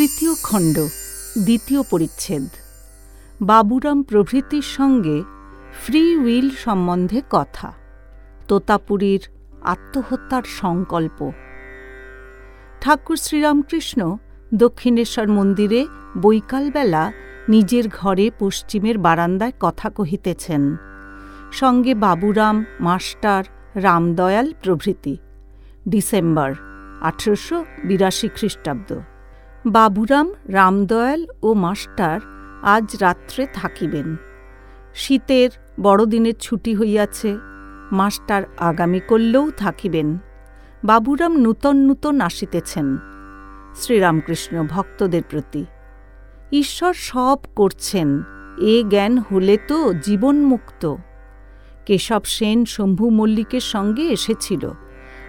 তৃতীয় খণ্ড, দ্বিতীয় পরিচ্ছেদ। বাবুরাম প্রভৃতির সঙ্গে ফ্রি উইল সম্বন্ধে কথা। তোতাপুরীর আত্মহত্যার সংকল্প। ঠাকুর শ্রীরামকৃষ্ণ দক্ষিণেশ্বর মন্দিরে বৈকালবেলা নিজের ঘরে পশ্চিমের বারান্দায় কথা কহিতেছেন। সঙ্গে বাবুরাম, মাস্টার, রামদয়াল প্রভৃতি। ডিসেম্বর, আঠেরোশো বিরাশি খ্রিস্টাব্দ। বাবুরাম, রামদয়াল ও মাস্টার আজ রাত্রে থাকিবেন। শীতের বড়দিনের ছুটি হইয়াছে, মাস্টার আগামী করলেও থাকিবেন। বাবুরাম নূতন নূতন আসিতেছেন, শ্রীরামকৃষ্ণ ভক্তদের প্রতি। ঈশ্বর সব করছেন, এ জ্ঞান হলে তো জীবনমুক্ত কেশব সেন শম্ভু মল্লিকের সঙ্গে এসেছিল।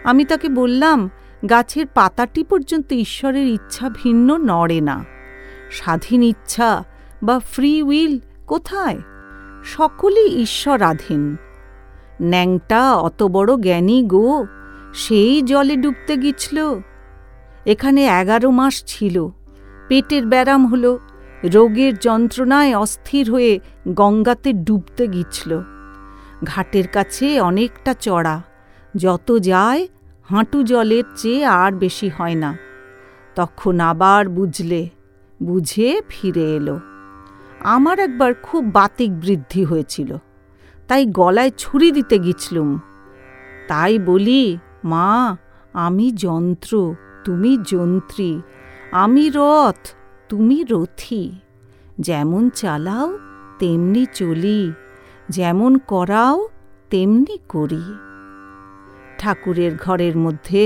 আমি তাকে বললাম গাছের পাতাটি পর্যন্ত ঈশ্বরের ইচ্ছা ভিন্ন নড়ে না। স্বাধীন ইচ্ছা বা ফ্রি উইল কোথায়? সকলেই ঈশ্বরাধীন। ন্যাংটা অত বড় জ্ঞানী গো, সেই জলে ডুবতে গিছল এখানে এগারো মাস ছিল। পেটের ব্যারাম হল, রোগের যন্ত্রণায় অস্থির হয়ে গঙ্গাতে ডুবতে গিছল ঘাটের কাছে অনেকটা চড়া, যত যায় হাঁটু জলের চেয়ে আর বেশি হয় না। তখন আবার বুঝলে, বুঝে ফিরে এলো। আমার একবার খুব বাতিক বৃদ্ধি হয়েছিল, তাই গলায় ছুরি দিতে গিছলুম তাই বলি, মা, আমি যন্ত্র, তুমি যন্ত্রী, আমি রথ, তুমি রথি। যেমন চালাও, তেমনি চলি, যেমন করাও, তেমনি করি। ঠাকুরের ঘরের মধ্যে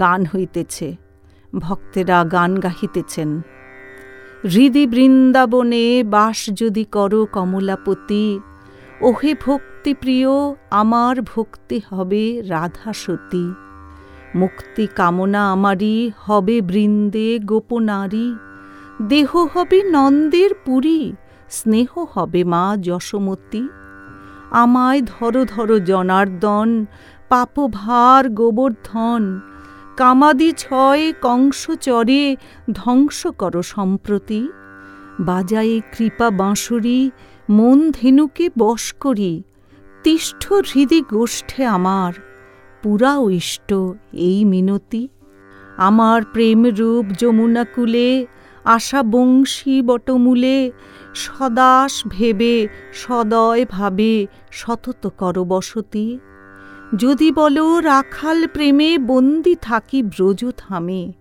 গান হইতেছে, ভক্তেরা গান গাহিতেছেন। হৃদি বৃন্দাবনে বাস যদি করো কমলাপতি, ওহে ভক্তি প্রিয় আমার ভক্তি হবে রাধা সতী মুক্তি কামনা আমারই হবে বৃন্দে গোপনারী দেহ হবে নন্দের পুরী, স্নেহ হবে মা যশোমতী। আমায় ধরো ধরো জনার্দন পাপভার গোবর্ধন। কামাদি ছয় কংস চরে ধ্বংস কর সম্প্রতি। বাজায়ে কৃপা বাঁশুরি, মন ধেনুকে বশ করি। তিষ্ঠ হৃদি গোষ্ঠে আমার, পুরা ইষ্ট এই মিনতি। আমার প্রেমরূপ যমুনাকুলে আশা বংশী বটমূলে, সদাস ভেবে, সদয় ভাবে সতত কর বসতি। যদি বলো, রাখাল প্রেমে বন্দি থাকি ব্রজ থামে,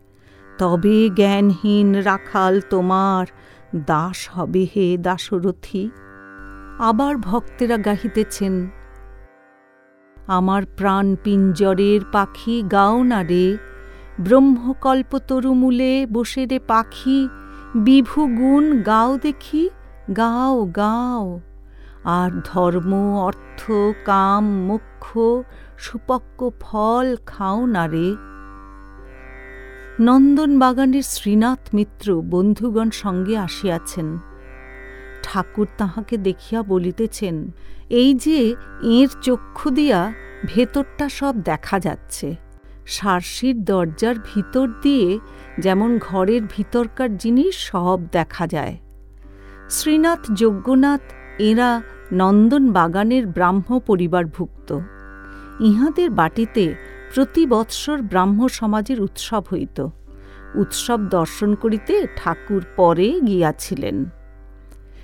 তবে জ্ঞানহীন রাখাল তোমার দাস হবে হে দাসরথী। আবার ভক্তেরা গাহিতেছেন, আমার প্রাণ পিঞ্জরের পাখি গাও না রে, ব্রহ্মকল্প তরুমূলে বসে রে পাখি, বিভু গুণ গাও দেখি, গাও গাও। আর ধর্ম, অর্থ, কাম মোক্ষ সুপক্ক ফল খাও না রে। নন্দন বাগানের শ্রীনাথ মিত্র বন্ধুগণ সঙ্গে আসিয়াছেন। ঠাকুর তাহাকে দেখিয়া বলিতেছেন, এই যে এর চক্ষু দিয়া ভেতরটা সব দেখা যাচ্ছে। সারসির দরজার ভিতর দিয়ে যেমন ঘরের ভিতরকার জিনিস সব দেখা যায়। শ্রীনাথ যজ্ঞনাথ এরা নন্দন বাগানের ব্রাহ্ম পরিবারভুক্ত ইহাদের বাটিতে প্রতি বৎসর ব্রাহ্ম সমাজের উৎসব হইত। উৎসব দর্শন করিতে ঠাকুর পরে গিয়াছিলেন।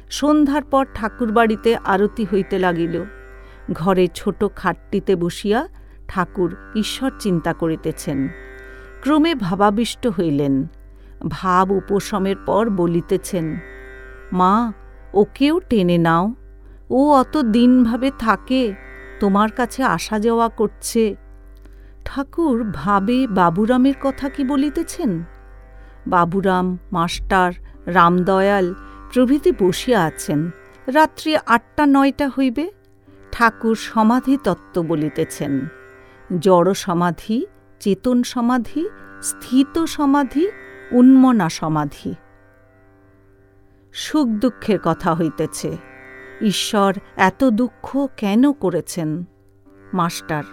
সন্ধ্যার পর ঠাকুর বাড়িতে আরতি হইতে লাগিল। ঘরে ছোট খাটটিতে বসিয়া ঠাকুর ঈশ্বর চিন্তা করিতেছেন। ক্রমে ভাবাবিষ্ট হইলেন। ভাব উপশমের পর বলিতেছেন, মা ওকেও টেনে নাও। ও অত দিনভাবে থাকে, তোমার কাছে আসা যাওয়া করছে। ঠাকুর ভাবে বাবুরামের কথা কি বলিতেছেন? বাবুরাম, মাস্টার, রামদয়াল প্রভৃতি বসিয়া আছেন। রাত্রি আটটা নয়টা হইবে, ঠাকুর সমাধি তত্ত্ব বলিতেছেন। জড় সমাধি, চেতন সমাধি, স্থিত সমাধি, উন্মনা সমাধি। সুখ দুঃখের কথা হইতেছে। ঈশ্বর এত দুঃখ কেন করেছেন? মাস্টার,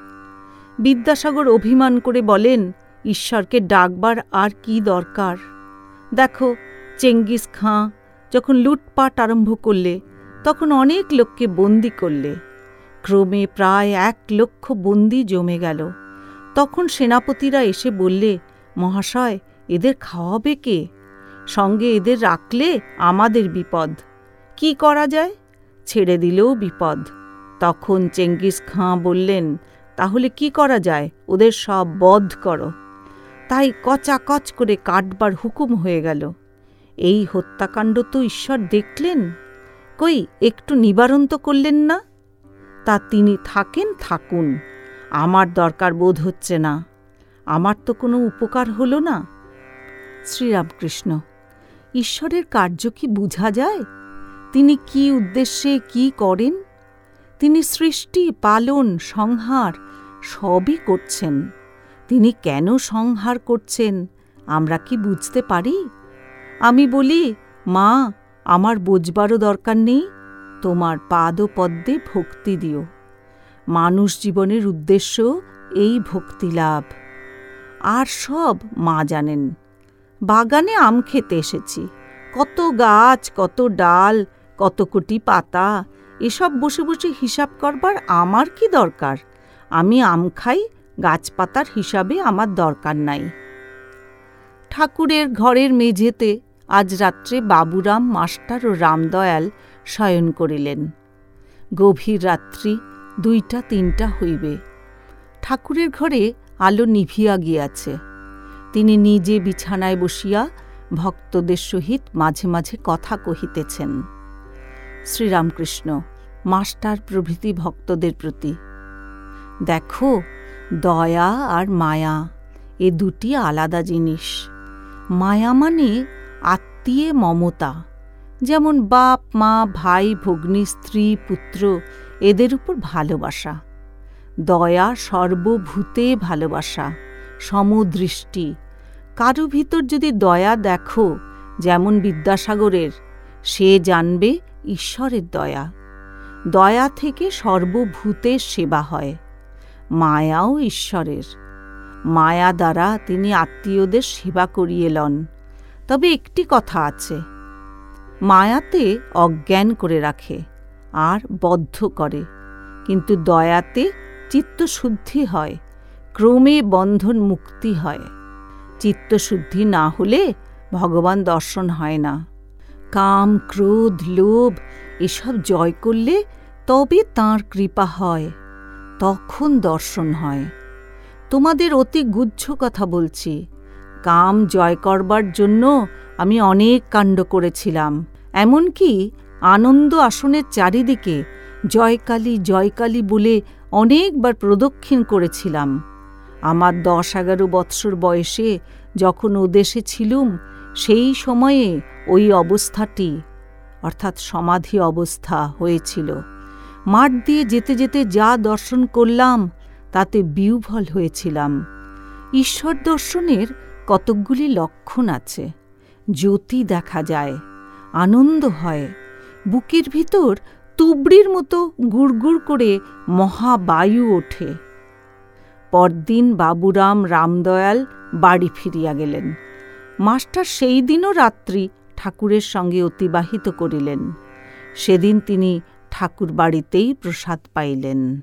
বিদ্যাসাগর অভিমান করে বলেন, ঈশ্বরকে ডাকবার আর কি দরকার? দেখো, চেঙ্গিস খাঁ যখন লুটপাট আরম্ভ করলে, তখন অনেক লোককে বন্দি করলে। ক্রমে প্রায় এক লক্ষ বন্দি জমে গেল। তখন সেনাপতিরা এসে বললে, মহাশয়, এদের খাওয়াবে কে? সঙ্গে এদের রাখলে আমাদের বিপদ। কি করা যায়? ছেড়ে দিলেও বিপদ। তখন চেঙ্গিস খাঁ বললেন, তাহলে কি করা যায়? ওদের সব বধ করো। তাই কচাকচ করে কাটবার হুকুম হয়ে গেল। এই হত্যাকাণ্ড তো ঈশ্বর দেখলেন। কই, একটু নিবারণ তো করলেন না? তা তিনি থাকেন, থাকুন। আমার দরকার বোধ হচ্ছে না। আমার তো কোনো উপকার হলো না। শ্রীরামকৃষ্ণ ঈশ্বরের কার্য কি বুঝা যায়? তিনি কি উদ্দেশ্যে কি করেন? তিনি সৃষ্টি, পালন, সংহার সবই করছেন। তিনি কেন সংহার করছেন, আমরা কি বুঝতে পারি? আমি বলি, মা, আমার বোঝবারও দরকার নেই, তোমার পাদ পদ্মে ভক্তি দিও। মানুষ জীবনের উদ্দেশ্য এই ভক্তি লাভ। আর সব মা জানেন। বাগানে আম খেতে এসেছি। কত গাছ, কত ডাল, কত কোটি পাতা, এসব বসে বসে হিসাব করবার আমার কি দরকার? আমি আম খাই, গাছপাতার হিসাবে আমার দরকার নাই। ঠাকুরের ঘরের মেঝেতে আজ রাত্রে বাবুরাম মাস্টার ও রামদয়াল শয়ন করিলেন। গভীর রাত্রি দুইটা তিনটা হইবে। ঠাকুরের ঘরে আলো নিভিয়া গিয়াছে। তিনি নিজে বিছানায় বসিয়া ভক্তদের সহিত মাঝে মাঝে কথা কহিতেছেন। শ্রীরামকৃষ্ণ, মাস্টার প্রভৃতি ভক্তদের প্রতি, দেখো, দয়া আর মায়া, এ দুটি আলাদা জিনিস। মায়া মানে আত্মীয় মমতা, যেমন বাপ, মা, ভাই, ভগ্নী, স্ত্রী, পুত্র, এদের উপর ভালোবাসা। দয়া সর্বভূতে ভালোবাসা, সমদৃষ্টি কারও ভিতর যদি দয়া দেখো, যেমন বিদ্যাসাগরের, সে জানবে ঈশ্বরের দয়া। দয়া থেকে সর্বভূতের সেবা হয়, মায়াও ঈশ্বরের। মায়া দ্বারা তিনি আত্মীয়দের সেবা করিয়ে লন। তবে একটি কথা আছে, মায়াতে অজ্ঞান করে রাখে, আর বদ্ধ করে। কিন্তু দয়াতে চিত্তশুদ্ধি হয়, ক্রমে বন্ধন মুক্তি হয়। চিত্তশুদ্ধি না হলে ভগবান দর্শন হয় না। কাম, ক্রোধ, লোভ এসব জয় করলে তবে তাঁর কৃপা হয়, তখন দর্শন হয়। তোমাদের অতি গুচ্ছ কথা বলছি। কাম জয় করবার জন্য আমি অনেক কাণ্ড করেছিলাম, এমনকি আনন্দ আসনের চারিদিকে জয়কালী জয়কালী বলে অনেকবার প্রদক্ষিণ করেছিলাম। আমার দশ এগারো বৎসর বয়সে যখন ও দেশে ছিলুম, সেই সময়ে ওই অবস্থাটি, অর্থাৎ সমাধি অবস্থা হয়েছিল। মাঠ দিয়ে যেতে যেতে যা দর্শন করলাম, তাতে বিউভল হয়েছিলাম। ঈশ্বর দর্শনের কতকগুলি লক্ষণ আছে, জ্যোতি দেখা যায়, আনন্দ হয়, বুকের ভিতর তুবড়ির মতো গুড়গুড় করে মহাবায়ু ওঠে। পরদিন বাবুরাম রামদয়াল বাড়ি ফিরিয়া গেলেন। মাস্টার সেই দিনও রাত্রি ঠাকুরের সঙ্গে অতিবাহিত করিলেন। সেদিন তিনি ঠাকুর বাড়িতেই প্রসাদ পাইলেন।